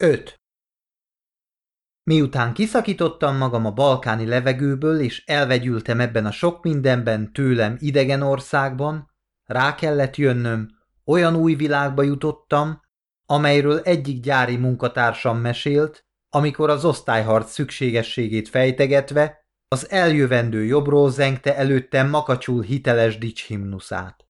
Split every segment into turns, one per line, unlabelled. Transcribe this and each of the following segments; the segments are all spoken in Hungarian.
5. Miután kiszakítottam magam a balkáni levegőből, és elvegyültem ebben a sok mindenben tőlem idegen országban, rá kellett jönnöm, olyan új világba jutottam, amelyről egyik gyári munkatársam mesélt, amikor az osztályharc szükségességét fejtegetve, az eljövendő jobbról zengte előttem makacsul hiteles dicshimnuszát.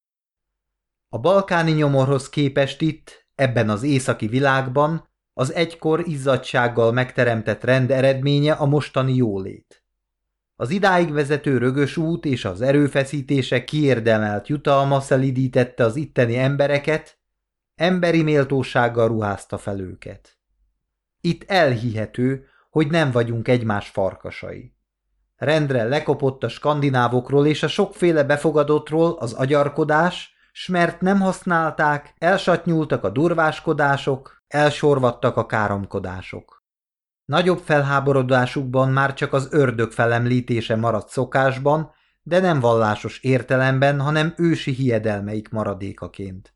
A balkáni nyomorhoz képest itt, ebben az északi világban az egykor izzadsággal megteremtett rend eredménye a mostani jólét. Az idáig vezető rögös út és az erőfeszítése kiérdemelt jutalma szelidítette az itteni embereket, emberi méltósággal ruházta fel őket. Itt elhihető, hogy nem vagyunk egymás farkasai. Rendre lekopott a skandinávokról és a sokféle befogadottról az agyarkodás, s mert nem használták, elsatnyultak a durváskodások, elsorvadtak a káromkodások. Nagyobb felháborodásukban már csak az ördög felemlítése maradt szokásban, de nem vallásos értelemben, hanem ősi hiedelmeik maradékaként.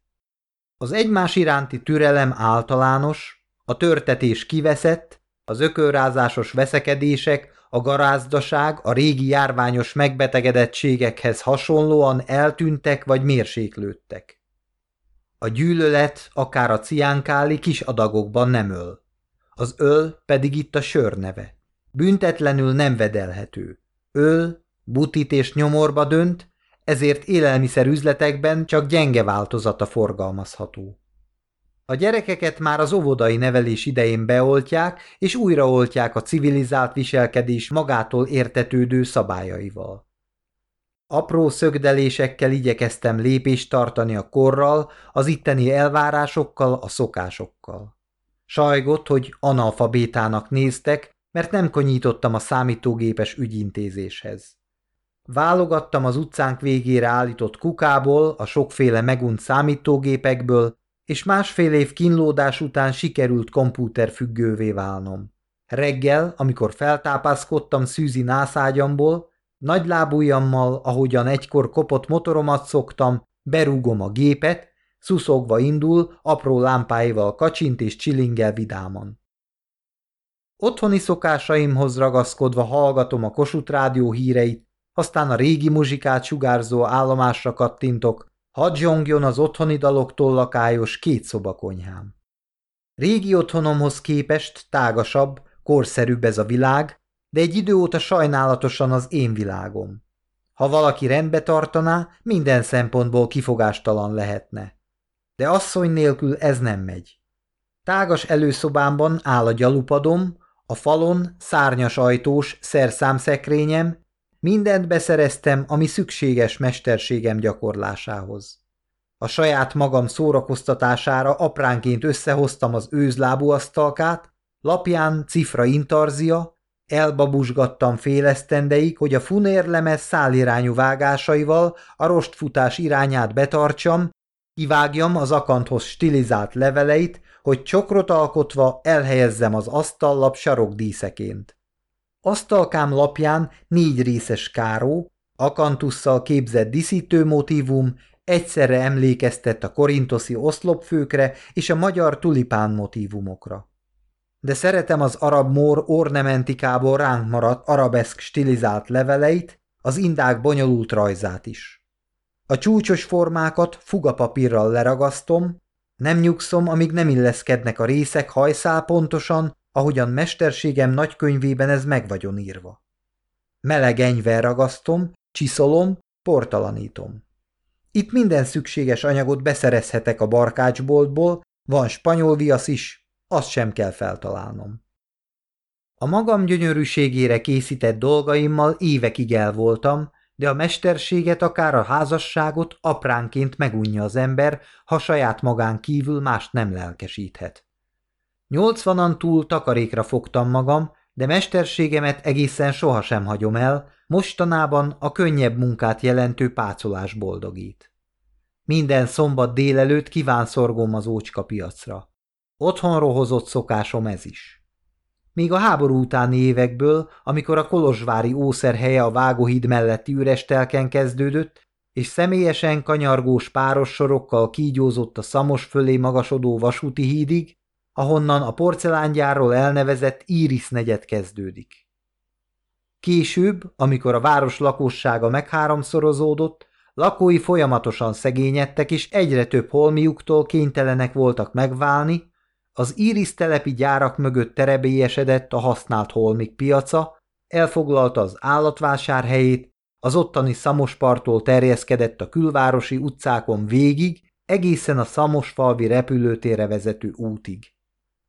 Az egymás iránti türelem általános, a törtetés kiveszett, az ökölrázásos veszekedések, a garázdaság a régi járványos megbetegedettségekhez hasonlóan eltűntek vagy mérséklődtek. A gyűlölet akár a ciánkáli kis adagokban nem öl. Az öl pedig itt a sör neve. Büntetlenül nem vedelhető. Öl, butit és nyomorba dönt, ezért élelmiszer üzletekben csak gyenge változata forgalmazható. A gyerekeket már az óvodai nevelés idején beoltják, és újraoltják a civilizált viselkedés magától értetődő szabályaival. Apró szögdelésekkel igyekeztem lépést tartani a korral, az itteni elvárásokkal, a szokásokkal. Sajgott, hogy analfabétának néztek, mert nem konyítottam a számítógépes ügyintézéshez. Válogattam az utcánk végére állított kukából, a sokféle megunt számítógépekből, és másfél év kínlódás után sikerült kompúterfüggővé válnom. Reggel, amikor feltápászkodtam szűzi nászágyamból, nagy lábujjammal, ahogyan egykor kopott motoromat szoktam, berúgom a gépet, szuszogva indul, apró lámpáival kacsint és csilingel vidáman. Otthoni szokásaimhoz ragaszkodva hallgatom a Kossuth rádió híreit, aztán a régi muzsikát sugárzó állomásra kattintok, hadd zsongjon az otthoni daloktól lakályos két szobakonyhám. Régi otthonomhoz képest tágasabb, korszerűbb ez a világ, de egy idő óta sajnálatosan az én világom. Ha valaki rendbe tartaná, minden szempontból kifogástalan lehetne. De asszony nélkül ez nem megy. Tágas előszobámban áll a gyalupadom, a falon szárnyas ajtós szerszámszekrényem, mindent beszereztem, ami szükséges mesterségem gyakorlásához. A saját magam szórakoztatására apránként összehoztam az őzlábú asztalkát, lapján cifra intarzia, Elbabusgattam félesztendeig, hogy a funérlemez szálirányú vágásaival a rostfutás irányát betartsam, kivágjam az akanthoz stilizált leveleit, hogy csokrot alkotva elhelyezzem az asztallap sarokdíszeként. Asztalkám lapján négy részes káró, akantusszal képzett diszítő motívum egyszerre emlékeztet a korintoszi oszlopfőkre és a magyar tulipán motívumokra de szeretem az arab mór ornamentikából ránk maradt arabeszk stilizált leveleit, az indák bonyolult rajzát is. A csúcsos formákat fugapapírral leragasztom, nem nyugszom, amíg nem illeszkednek a részek hajszál pontosan, ahogyan mesterségem nagykönyvében ez meg vagyon írva. Meleg enyvel ragasztom, csiszolom, portalanítom. Itt minden szükséges anyagot beszerezhetek a barkácsboltból, van spanyol viasz is, azt sem kell feltalálnom. A magam gyönyörűségére készített dolgaimmal évekig el voltam, de a mesterséget, akár a házasságot apránként megunja az ember, ha saját magán kívül mást nem lelkesíthet. Nyolcvanan túl takarékra fogtam magam, de mesterségemet egészen sohasem hagyom el, mostanában a könnyebb munkát jelentő pácolás boldogít. Minden szombat délelőtt kívánszorgom az ócska piacra. Otthonról hozott szokásom ez is. Míg a háború utáni évekből, amikor a Kolozsvári ószerhelye a Vágóhíd melletti üres telken kezdődött, és személyesen kanyargós páros sorokkal kígyózott a szamos fölé magasodó vasúti hídig, ahonnan a porcelángyárról elnevezett Iris negyed kezdődik. Később, amikor a város lakossága megháromszorozódott, lakói folyamatosan szegényedtek, és egyre több holmiuktól kénytelenek voltak megválni, az Iris telepi gyárak mögött terebélyesedett a használt holmik piaca, elfoglalta az állatvásár helyét, az ottani Szamospartól terjeszkedett a külvárosi utcákon végig, egészen a Szamosfalvi repülőtérre vezető útig.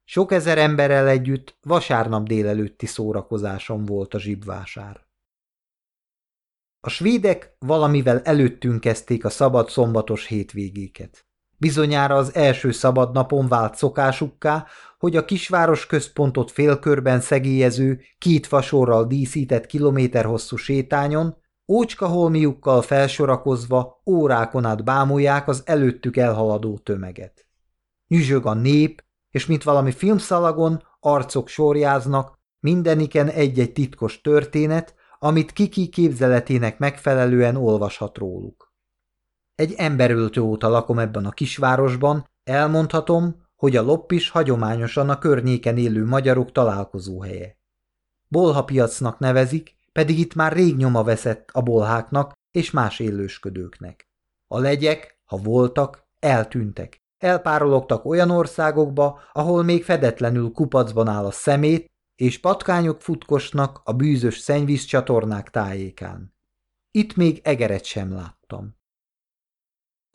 Sok ezer emberrel együtt vasárnap délelőtti szórakozáson volt a zsibvásár. A svédek valamivel előttünk kezdték a szabad szombatos hétvégéket. Bizonyára az első szabad napon vált szokásukká, hogy a kisváros központot félkörben szegélyező, két fasorral díszített kilométer hosszú sétányon, ócska holmiukkal felsorakozva órákon át bámulják az előttük elhaladó tömeget. Nyüzsög a nép, és mint valami filmszalagon arcok sorjáznak, mindeniken egy-egy titkos történet, amit Kiki képzeletének megfelelően olvashat róluk. Egy emberöltő óta lakom ebben a kisvárosban, elmondhatom, hogy a loppis hagyományosan a környéken élő magyarok találkozóhelye. Bolhapiacnak nevezik, pedig itt már rég nyoma veszett a bolháknak és más élősködőknek. A legyek, ha voltak, eltűntek. Elpárologtak olyan országokba, ahol még fedetlenül kupacban áll a szemét, és patkányok futkosnak a bűzös szennyvíz csatornák tájékán. Itt még egeret sem láttam.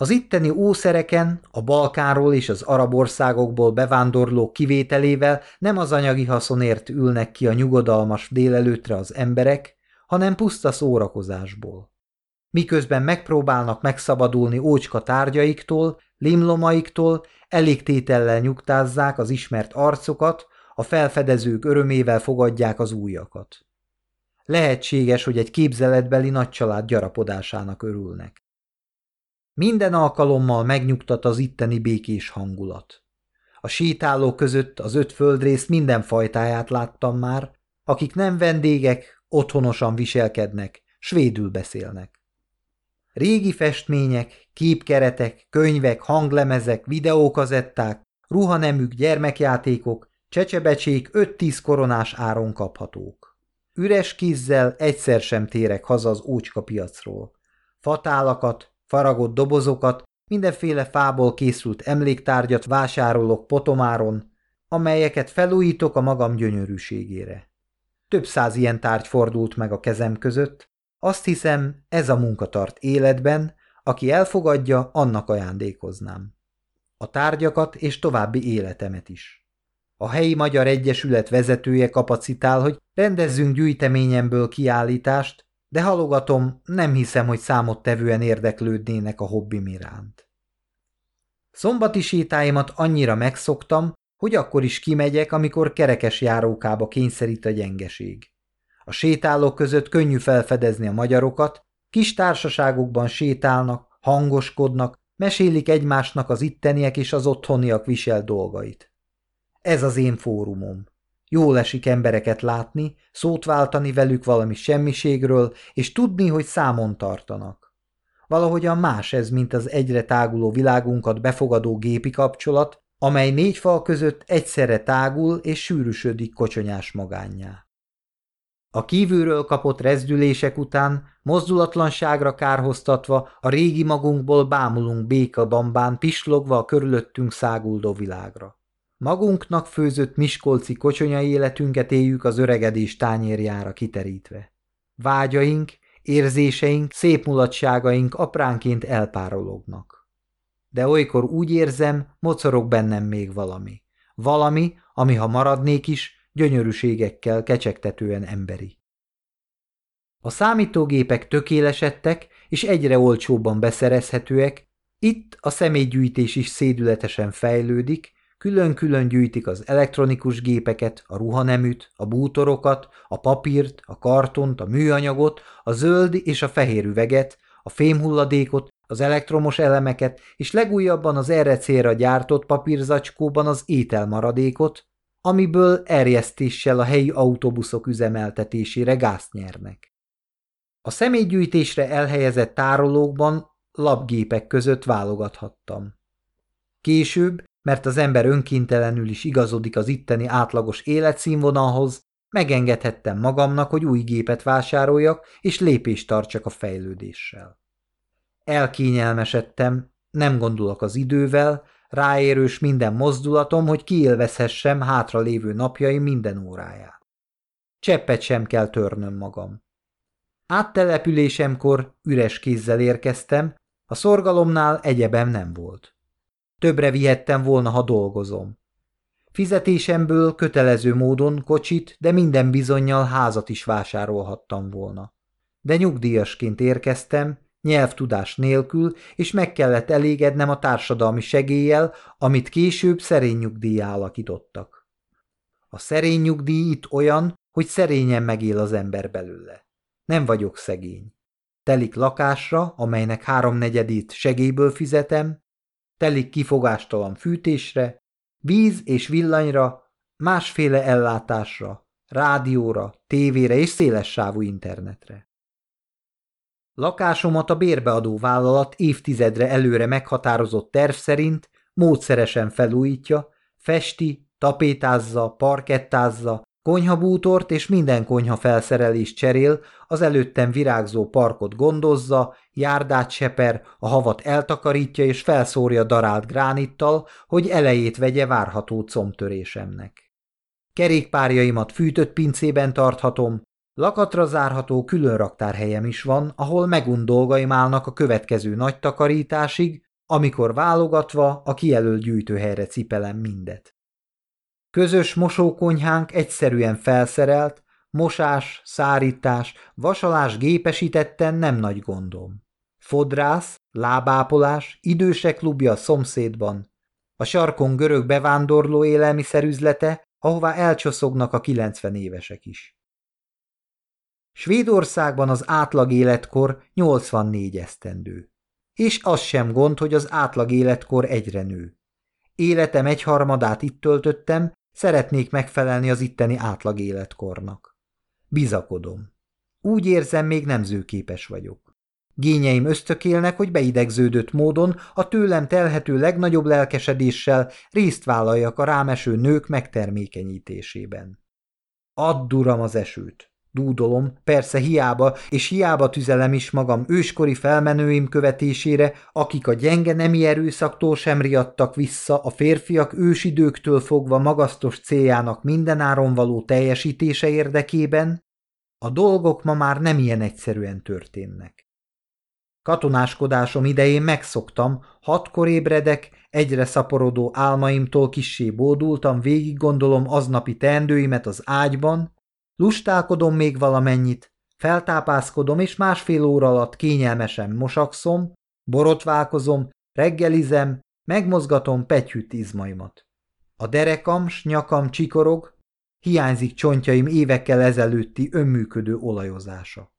Az itteni ószereken, a Balkánról és az arab országokból bevándorlók kivételével nem az anyagi haszonért ülnek ki a nyugodalmas délelőtre az emberek, hanem puszta szórakozásból. Miközben megpróbálnak megszabadulni ócska tárgyaiktól, limlomaiktól, elégtétellel nyugtázzák az ismert arcokat, a felfedezők örömével fogadják az újakat. Lehetséges, hogy egy képzeletbeli nagycsalád gyarapodásának örülnek. Minden alkalommal megnyugtat az itteni békés hangulat. A sétálók között az öt földrész minden fajtáját láttam már, akik nem vendégek, otthonosan viselkednek, svédül beszélnek. Régi festmények, képkeretek, könyvek, hanglemezek, videókazetták, ruhanemük, gyermekjátékok, Csecsebecsék 5-10 koronás áron kaphatók. Üres kézzel egyszer sem térek haza az ócska piacról. Fatálakat, faragott dobozokat, mindenféle fából készült emléktárgyat vásárolok potomáron, amelyeket felújítok a magam gyönyörűségére. Több száz ilyen tárgy fordult meg a kezem között, azt hiszem, ez a munka tart életben, aki elfogadja, annak ajándékoznám. A tárgyakat és további életemet is. A helyi Magyar Egyesület vezetője kapacitál, hogy rendezzünk gyűjteményemből kiállítást, de halogatom, nem hiszem, hogy számottevően érdeklődnének a hobbim iránt. Szombati sétáimat annyira megszoktam, hogy akkor is kimegyek, amikor kerekes járókába kényszerít a gyengeség. A sétálók között könnyű felfedezni a magyarokat, kis társaságokban sétálnak, hangoskodnak, mesélik egymásnak az itteniek és az otthoniak visel dolgait. Ez az én fórumom. Jól esik embereket látni, szót váltani velük valami semmiségről, és tudni, hogy számon tartanak. Valahogyan más ez, mint az egyre táguló világunkat befogadó gépi kapcsolat, amely négy fal között egyszerre tágul és sűrűsödik kocsonyás magánnyá. A kívülről kapott rezdülések után, mozdulatlanságra kárhoztatva, a régi magunkból bámulunk békabambán pislogva a körülöttünk száguldó világra. Magunknak főzött miskolci kocsonyai életünket éljük az öregedés tányérjára kiterítve. Vágyaink, érzéseink, szép mulatságaink apránként elpárolognak. De olykor úgy érzem, mocorog bennem még valami. Valami, ami ha maradnék is, gyönyörűségekkel kecsegtetően emberi. A számítógépek tökélesedtek, és egyre olcsóbban beszerezhetőek, itt a személygyűjtés is szédületesen fejlődik, Külön-külön gyűjtik az elektronikus gépeket, a ruhaneműt, a bútorokat, a papírt, a kartont, a műanyagot, a zöld és a fehér üveget, a fémhulladékot, az elektromos elemeket, és legújabban az erre célra gyártott papírzacskóban az ételmaradékot, amiből erjesztéssel a helyi autóbuszok üzemeltetésére gázt nyernek. A személygyűjtésre elhelyezett tárolókban lapgépek között válogathattam. Később mert az ember önkéntelenül is igazodik az itteni átlagos életszínvonalhoz, megengedhettem magamnak, hogy új gépet vásároljak, és lépést tartsak a fejlődéssel. Elkényelmesedtem, nem gondolok az idővel, ráérős minden mozdulatom, hogy kiélvezhessem hátra lévő napjai minden óráját. Cseppet sem kell törnöm magam. Áttelepülésemkor üres kézzel érkeztem, a szorgalomnál egyebem nem volt. Többre vihettem volna, ha dolgozom. Fizetésemből kötelező módon kocsit, de minden bizonyal házat is vásárolhattam volna. De nyugdíjasként érkeztem, nyelvtudás nélkül, és meg kellett elégednem a társadalmi segéllyel, amit később szerény nyugdíjá alakítottak. A szerény nyugdíj itt olyan, hogy szerényen megél az ember belőle. Nem vagyok szegény. Telik lakásra, amelynek háromnegyedét segélyből fizetem, telik kifogástalan fűtésre, víz és villanyra, másféle ellátásra, rádióra, tévére és széles sávú internetre. Lakásomat a bérbeadó vállalat évtizedre előre meghatározott terv szerint módszeresen felújítja, festi, tapétázza, parkettázza, konyhabútort és minden konyha felszerelést cserél, az előttem virágzó parkot gondozza, járdát seper, a havat eltakarítja és felszórja darált gránittal, hogy elejét vegye várható combtörésemnek. Kerékpárjaimat fűtött pincében tarthatom, Lakatra zárható külön raktárhelyem is van, ahol megunt dolgaim állnak a következő nagy takarításig, amikor válogatva a kijelölt gyűjtőhelyre cipelem mindet. Közös mosókonyhánk egyszerűen felszerelt, mosás, szárítás, vasalás gépesítetten nem nagy gondom. Fodrász, lábápolás, idősek klubja a szomszédban, a sarkon görög bevándorló élelmiszerüzlete, ahová elcsoszognak a 90 évesek is. Svédországban az átlag életkor 84 esztendő. És az sem gond, hogy az átlag életkor egyre nő. Életem egyharmadát itt töltöttem, szeretnék megfelelni az itteni átlag életkornak. Bizakodom. Úgy érzem, még nem zőképes vagyok. Gényeim ösztökélnek, hogy beidegződött módon a tőlem telhető legnagyobb lelkesedéssel részt vállaljak a rámeső nők megtermékenyítésében. Add, uram, az esőt! Dúdolom, persze hiába, és hiába tüzelem is magam őskori felmenőim követésére, akik a gyenge nemi erőszaktól sem riadtak vissza a férfiak ősidőktől fogva magasztos céljának mindenáron való teljesítése érdekében, a dolgok ma már nem ilyen egyszerűen történnek. Katonáskodásom idején megszoktam, hatkor ébredek, egyre szaporodó álmaimtól kissé bódultam, végig gondolom aznapi teendőimet az ágyban, Lustálkodom még valamennyit, feltápászkodom, és másfél óra alatt kényelmesen mosakszom, borotválkozom, reggelizem, megmozgatom petyűt izmaimat. A derekam s nyakam csikorog, hiányzik csontjaim évekkel ezelőtti önműködő olajozása.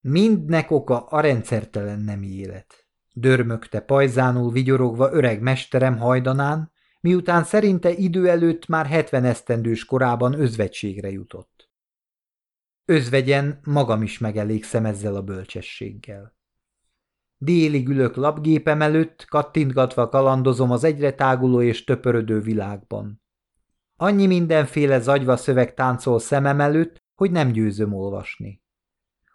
Mindnek oka a rendszertelen nemi élet. Dörmögte pajzánul vigyorogva öreg mesterem hajdanán, miután szerinte idő előtt már hetven esztendős korában özvegységre jutott. Özvegyen magam is megelégszem ezzel a bölcsességgel. Délig ülök lapgépem előtt, kattintgatva kalandozom az egyre táguló és töpörödő világban. Annyi mindenféle zagyva szöveg táncol szemem előtt, hogy nem győzöm olvasni.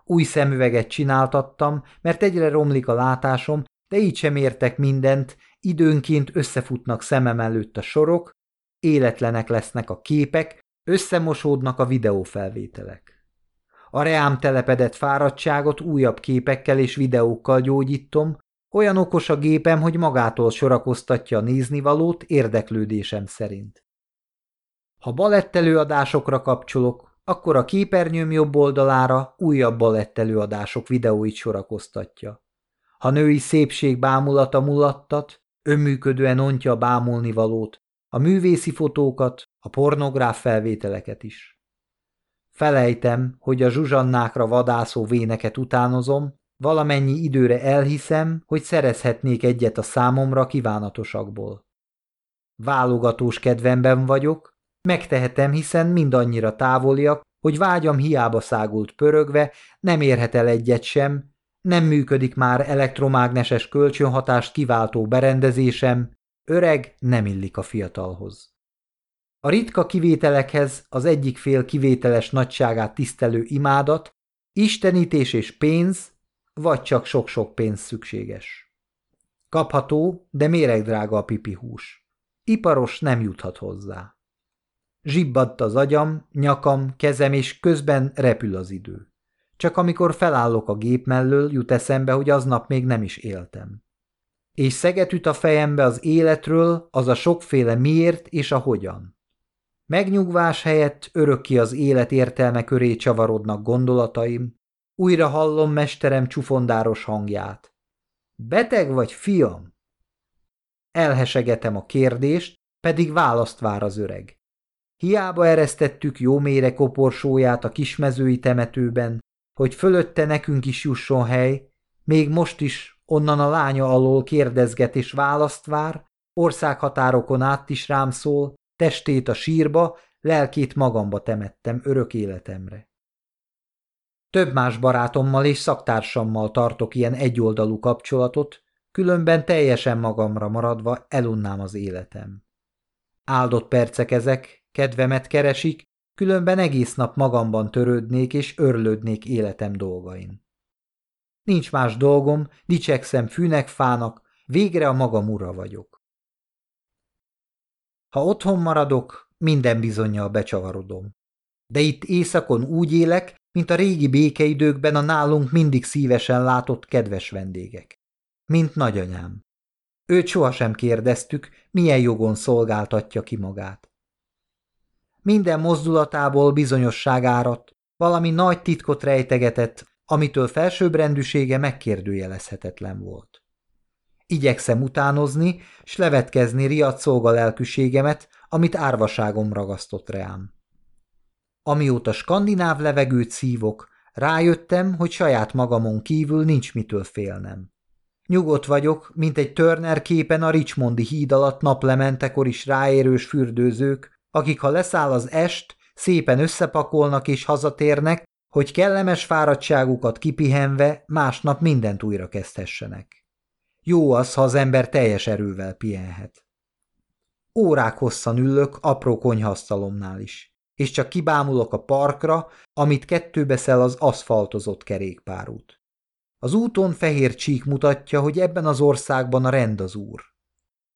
Új szemüveget csináltattam, mert egyre romlik a látásom, de így sem értek mindent, időnként összefutnak szemem előtt a sorok, életlenek lesznek a képek, összemosódnak a videófelvételek. A reám telepedett fáradtságot újabb képekkel és videókkal gyógyítom, olyan okos a gépem, hogy magától sorakoztatja a néznivalót érdeklődésem szerint. Ha balettelőadásokra kapcsolok, akkor a képernyőm jobb oldalára újabb balettelőadások videóit sorakoztatja. Ha női szépség bámulata mulattat, önműködően ontja a bámulni valót, a művészi fotókat, a pornográf felvételeket is. Felejtem, hogy a zsuzsannákra vadászó véneket utánozom, valamennyi időre elhiszem, hogy szerezhetnék egyet a számomra kívánatosakból. Válogatós kedvemben vagyok, megtehetem, hiszen mindannyira távoliak, hogy vágyam hiába szágult pörögve, nem érhet el egyet sem, nem működik már elektromágneses kölcsönhatást kiváltó berendezésem, Öreg nem illik a fiatalhoz. A ritka kivételekhez az egyik fél kivételes nagyságát tisztelő imádat, istenítés és pénz, vagy csak sok-sok pénz szükséges. Kapható, de méregdrága a pipihús. Iparos nem juthat hozzá. Zsibbadt az agyam, nyakam, kezem, és közben repül az idő. Csak amikor felállok a gép mellől, jut eszembe, hogy aznap még nem is éltem. És szeget üt a fejembe az életről, az a sokféle miért és a hogyan. Megnyugvás helyett örökké az élet értelme köré csavarodnak gondolataim, újra hallom mesterem csufondáros hangját. Beteg vagy, fiam? Elhesegetem a kérdést, pedig választ vár az öreg. Hiába eresztettük jó mére koporsóját a kismezői temetőben, hogy fölötte nekünk is jusson hely, még most is onnan a lánya alól kérdezget és választ vár, országhatárokon át is rám szól, testét a sírba, lelkét magamba temettem örök életemre. Több más barátommal és szaktársammal tartok ilyen egyoldalú kapcsolatot, különben teljesen magamra maradva elunnám az életem. Áldott percek ezek, kedvemet keresik, különben egész nap magamban törődnék és örlődnék életem dolgain. Nincs más dolgom, dicsekszem fűnek, fának, végre a magam ura vagyok. Ha otthon maradok, minden bizonyal becsavarodom. De itt éjszakon úgy élek, mint a régi békeidőkben a nálunk mindig szívesen látott kedves vendégek. Mint nagyanyám. Őt sohasem kérdeztük, milyen jogon szolgáltatja ki magát. Minden mozdulatából bizonyosság áradt, valami nagy titkot rejtegetett, amitől felsőbbrendűsége megkérdőjelezhetetlen volt. Igyekszem utánozni, s levetkezni riadt szolga lelkűségemet, amit árvaságom ragasztott reám. Amióta skandináv levegőt szívok, rájöttem, hogy saját magamon kívül nincs mitől félnem. Nyugodt vagyok, mint egy Turner képen a Richmondi híd alatt naplementekor is ráérős fürdőzők, akik ha leszáll az est, szépen összepakolnak és hazatérnek, hogy kellemes fáradtságukat kipihenve másnap mindent újra kezdhessenek. Jó az, ha az ember teljes erővel pihenhet. Órák hosszan ülök apró konyhasztalomnál is, és csak kibámulok a parkra, amit kettőbeszel az aszfaltozott kerékpárút. Az úton fehér csík mutatja, hogy ebben az országban a rend az úr.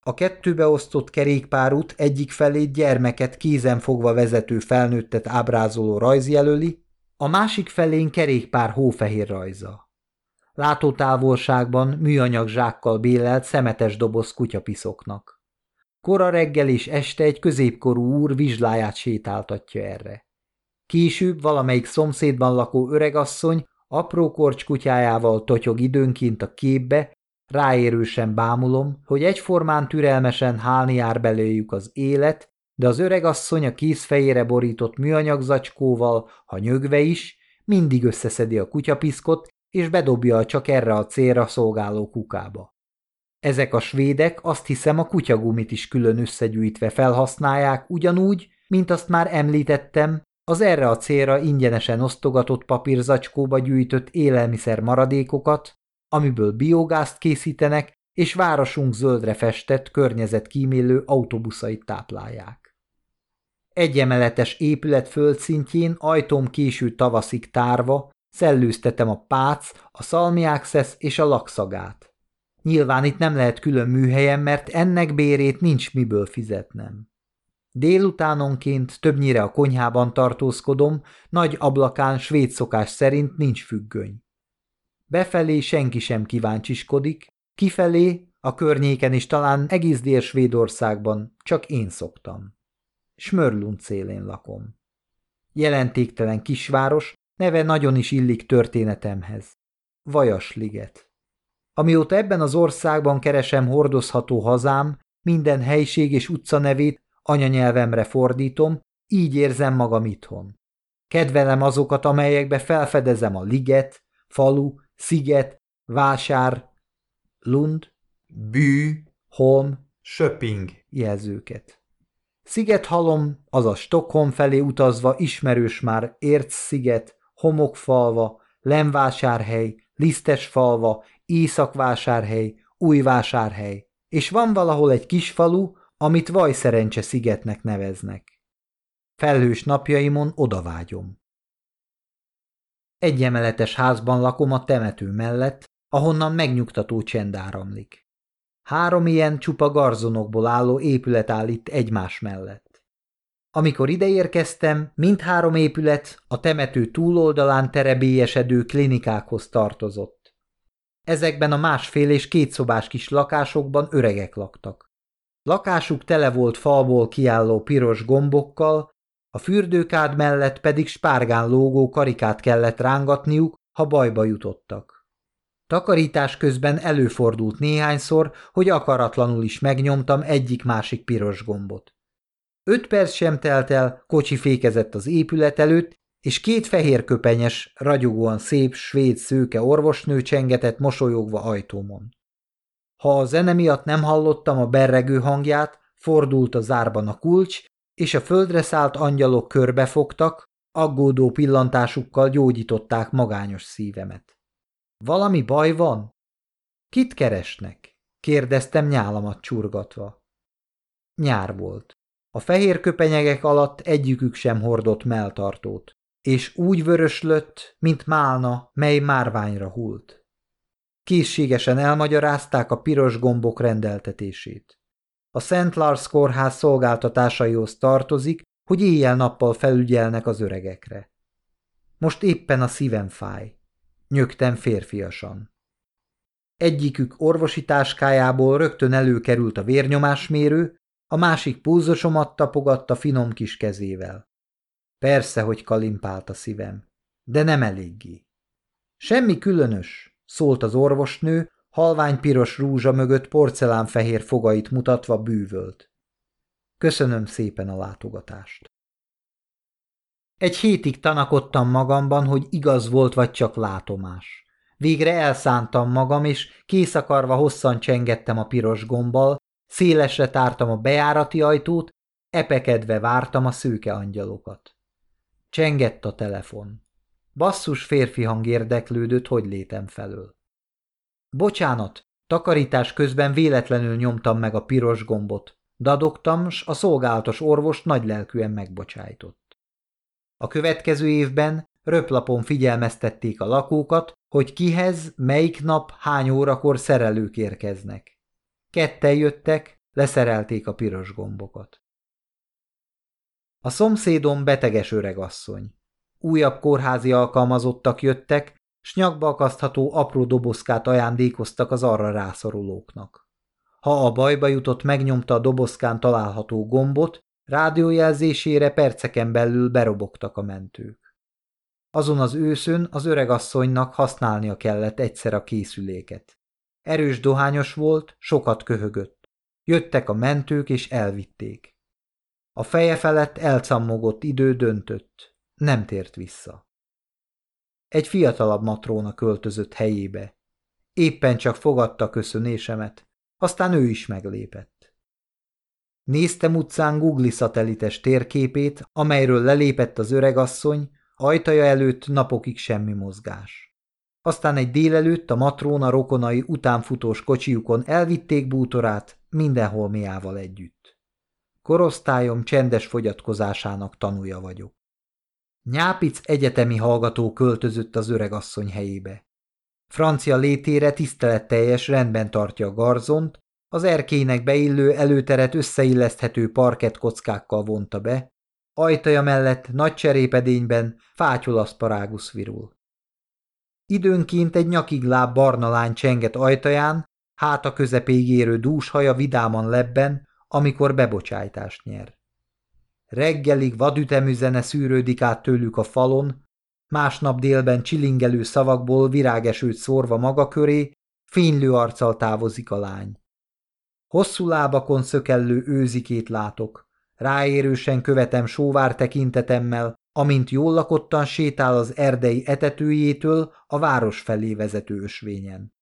A kettőbe osztott kerékpárút egyik felé gyermeket kézen fogva vezető felnőttet ábrázoló rajz jelöli, a másik felén kerékpár hófehér rajza. Látótávolságban műanyag zsákkal bélelt szemetes doboz kutyapiszoknak. Kora reggel és este egy középkorú úr vizsláját sétáltatja erre. Később valamelyik szomszédban lakó öregasszony apró korcskutyájával totyog időnként a képbe, ráérősen bámulom, hogy egyformán türelmesen hálni jár belőjük az élet, de az öregasszony a kézfejére borított műanyag zacskóval, ha nyögve is, mindig összeszedi a kutyapiszkot, és bedobja a csak erre a célra szolgáló kukába. Ezek a svédek azt hiszem a kutyagumit is külön összegyűjtve felhasználják ugyanúgy, mint azt már említettem, az erre a célra ingyenesen osztogatott papírzacskóba gyűjtött élelmiszer maradékokat, amiből biogázt készítenek, és városunk zöldre festett, környezetkímélő autóbuszait táplálják. Egyemeletes épület földszintjén ajtóm késő tavaszig tárva, szellőztetem a pác, a szalmiákszesz és a lakszagát. Nyilván itt nem lehet külön műhelyem, mert ennek bérét nincs miből fizetnem. Délutánonként többnyire a konyhában tartózkodom, nagy ablakán svéd szokás szerint nincs függöny. Befelé senki sem kíváncsiskodik, kifelé, a környéken is talán egész Dél-Svédországban csak én szoktam. Smörlund szélén lakom. Jelentéktelen kisváros, neve nagyon is illik történetemhez. Vajasliget. Amióta ebben az országban keresem hordozható hazám, minden helység és utca nevét anyanyelvemre fordítom, így érzem magam itthon. Kedvelem azokat, amelyekbe felfedezem a liget, falu, sziget, vásár, lund, bű, holm, söping jelzőket. Szigethalom, azaz Stockholm felé utazva ismerős már Érc-sziget, Homokfalva, Lemvásárhely, Lisztesfalva, Északvásárhely, Újvásárhely és van valahol egy kis falu, amit Vajszerencse szigetnek neveznek. Felhős napjaimon odavágyom. Egy emeletes házban lakom a temető mellett, ahonnan megnyugtató csend áramlik. Három ilyen csupa garzonokból álló épület áll itt egymás mellett. Amikor ideérkeztem, mindhárom épület a temető túloldalán terebélyesedő klinikákhoz tartozott. Ezekben a másfél és kétszobás kis lakásokban öregek laktak. Lakásuk tele volt falból kiálló piros gombokkal, a fürdőkád mellett pedig spárgán lógó karikát kellett rángatniuk, ha bajba jutottak. Takarítás közben előfordult néhányszor, hogy akaratlanul is megnyomtam egyik-másik piros gombot. Öt perc sem telt el, kocsi fékezett az épület előtt, és két fehér köpenyes, ragyogóan szép svéd szőke orvosnő csengetett mosolyogva ajtómon. Ha a zene miatt nem hallottam a berregő hangját, fordult a zárban a kulcs, és a földre szállt angyalok körbefogtak, aggódó pillantásukkal gyógyították magányos szívemet. Valami baj van? Kit keresnek? kérdeztem nyálamat csurgatva. Nyár volt. A fehér köpenyegek alatt egyikük sem hordott melltartót, és úgy vöröslött, mint málna, mely márványra hult. Készségesen elmagyarázták a piros gombok rendeltetését. A Szent Lars kórház szolgáltatásaihoz tartozik, hogy éjjel-nappal felügyelnek az öregekre. Most éppen a szívem fáj. Nyögtem férfiasan. Egyikük orvosi táskájából rögtön előkerült a vérnyomásmérő, a másik púzosomat tapogatta finom kis kezével. Persze, hogy kalimpált a szívem, de nem eléggé. Semmi különös, szólt az orvosnő, halvány piros rúzsa mögött porcelánfehér fogait mutatva bűvölt. Köszönöm szépen a látogatást. Egy hétig tanakodtam magamban, hogy igaz volt vagy csak látomás. Végre elszántam magam, és kész akarva hosszan csengettem a piros gombbal, szélesre tártam a bejárati ajtót, epekedve vártam a szőke angyalokat. Csengett a telefon. Basszus férfi hang érdeklődött, hogy létem felől. Bocsánat, takarítás közben véletlenül nyomtam meg a piros gombot. Dadogtam, s a szolgálatos orvos nagylelkűen megbocsájtott. A következő évben röplapon figyelmeztették a lakókat, hogy kihez, melyik nap, hány órakor szerelők érkeznek. Ketten jöttek, leszerelték a piros gombokat. A szomszédom beteges öregasszony. Újabb kórházi alkalmazottak jöttek, s nyakba akasztható apró dobozkát ajándékoztak az arra rászorulóknak. Ha a bajba jutott megnyomta a dobozkán található gombot, rádiójelzésére perceken belül berobogtak a mentők. Azon az őszön az öregasszonynak használnia kellett egyszer a készüléket. Erős dohányos volt, sokat köhögött. Jöttek a mentők és elvitték. A feje felett elcammogott idő döntött. Nem tért vissza. Egy fiatalabb matróna költözött helyébe. Éppen csak fogadta köszönésemet, aztán ő is meglépett. Néztem utcán Google szatelites térképét, amelyről lelépett az öregasszony, ajtaja előtt napokig semmi mozgás. Aztán egy délelőtt a matróna rokonai utánfutós kocsiukon elvitték bútorát, mindenhol miával együtt. Korosztályom csendes fogyatkozásának tanúja vagyok. Nyápic egyetemi hallgató költözött az öregasszony helyébe. Francia létére tiszteletteljes rendben tartja a garzont, az erkének beillő előteret összeilleszthető parkett kockákkal vonta be, ajtaja mellett nagy cserépedényben fátyulaszparágusz virul. Időnként egy nyakig láb barna lány csenget ajtaján, háta közepéig érő dús haja vidáman lebben, amikor bebocsájtást nyer. Reggelig vadütemű zene szűrődik át tőlük a falon, másnap délben csilingelő szavakból virágesőt szórva maga köré, fénylő arccal távozik a lány. Hosszú lábakon szökellő őzikét látok, ráérősen követem sóvár tekintetemmel, amint jól lakottan sétál az erdei etetőjétől a város felé vezető ösvényen.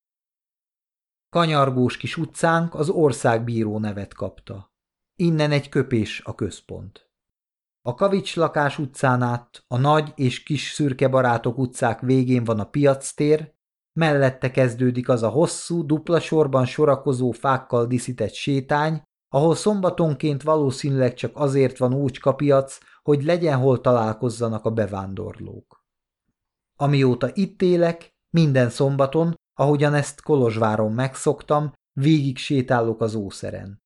Kanyargós kis utcánk az országbíró nevet kapta. Innen egy köpés a központ. A Kavics lakás utcán át, a nagy és kis szürke barátok utcák végén van a piactér, mellette kezdődik az a hosszú, dupla sorban sorakozó fákkal diszített sétány, ahol szombatonként valószínűleg csak azért van úcskapiac, hogy legyen hol találkozzanak a bevándorlók. Amióta itt élek, minden szombaton, ahogyan ezt Kolozsváron megszoktam, végig sétálok az ószeren.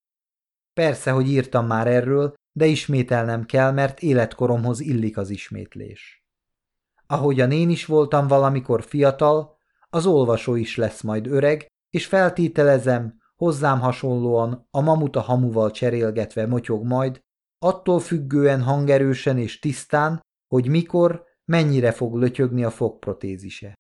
Persze, hogy írtam már erről, de ismételnem kell, mert életkoromhoz illik az ismétlés. Ahogyan én is voltam valamikor fiatal, az olvasó is lesz majd öreg, és feltételezem, hozzám hasonlóan a mamuta hamuval cserélgetve motyog majd, attól függően hangerősen és tisztán, hogy mikor, mennyire fog lötyögni a fogprotézise.